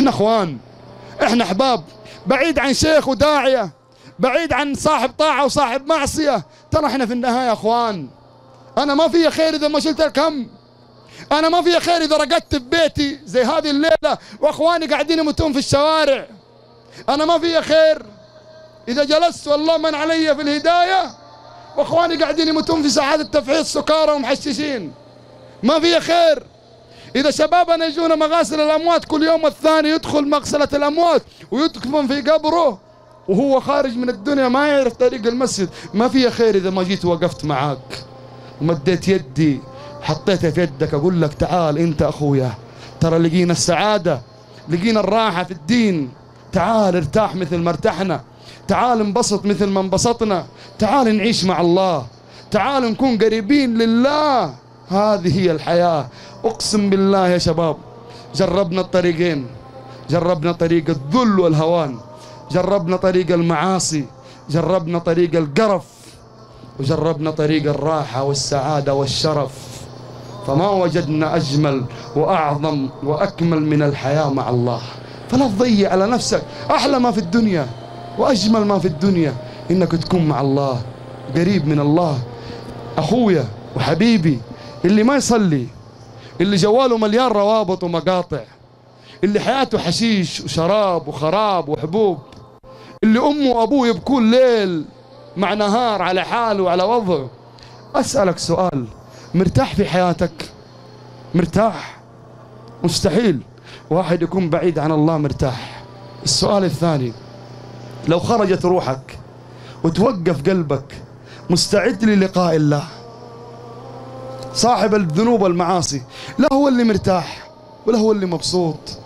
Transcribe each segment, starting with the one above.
إحنا إخوان إحنا أحباب. بعيد عن شيخ وداعية بعيد عن صاحب طاعة وصاحب معصية. ترى إحنا في النهاية إخوان. أنا ما في خير إذا ما شلت الكم. أنا ما في خير إذا رقدت في بيتي زي هذه الليلة وإخواني قاعدين يموتون في الشوارع. أنا ما في خير. إذا جلست والله من علي في الهداية وإخواني قاعدين يموتون في ساعات التفحيص سكارى ومحششين. ما في خير. إذا شبابنا يجون مغاسل الأموات كل يوم والثاني يدخل مغسلة الأموات ويدفن في قبره وهو خارج من الدنيا ما يعرف طريق المسجد. ما في خير إذا ما جيت وقفت معاك. ومديت يدي حطيتها في يدك أقول لك تعال أنت أخويا. ترى لقينا السعادة لقينا الراحة في الدين. تعال ارتاح مثل ما ارتحنا. تعال انبسط مثل ما انبسطنا. تعال نعيش مع الله. تعال نكون قريبين لله. هذه هي الحياة. أقسم بالله يا شباب جربنا الطريقين. جربنا طريق الذل والهوان. جربنا طريق المعاصي. جربنا طريق القرف. وجربنا طريق الراحة والسعادة والشرف. فما وجدنا أجمل وأعظم وأكمل من الحياة مع الله. فلا تضيع على نفسك. أحلى ما في الدنيا وأجمل ما في الدنيا إنك تكون مع الله. قريب من الله. أخويا وحبيبي اللي ما يصلي اللي جواله مليان روابط ومقاطع اللي حياته حشيش وشراب وخراب وحبوب اللي أمه وأبوه يبكون ليل مع نهار على حاله وعلى وضعه. أسألك سؤال مرتاح في حياتك؟ مرتاح؟ مستحيل. واحد يكون بعيد عن الله مرتاح. السؤال الثاني لو خرجت روحك وتوقف قلبك مستعد للقاء الله؟ صاحب الذنوب والمعاصي لا هو اللي مرتاح ولا هو اللي مبسوط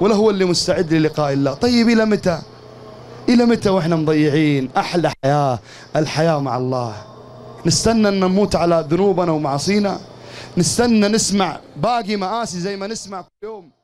ولا هو اللي مستعد للقاء الله. طيب إلى متى؟ إلى متى وإحنا مضيعين؟ أحلى حياة الحياة مع الله. نستنى أن نموت على ذنوبنا ومعاصينا. نستنى نسمع باقي مآسي زي ما نسمع كل يوم.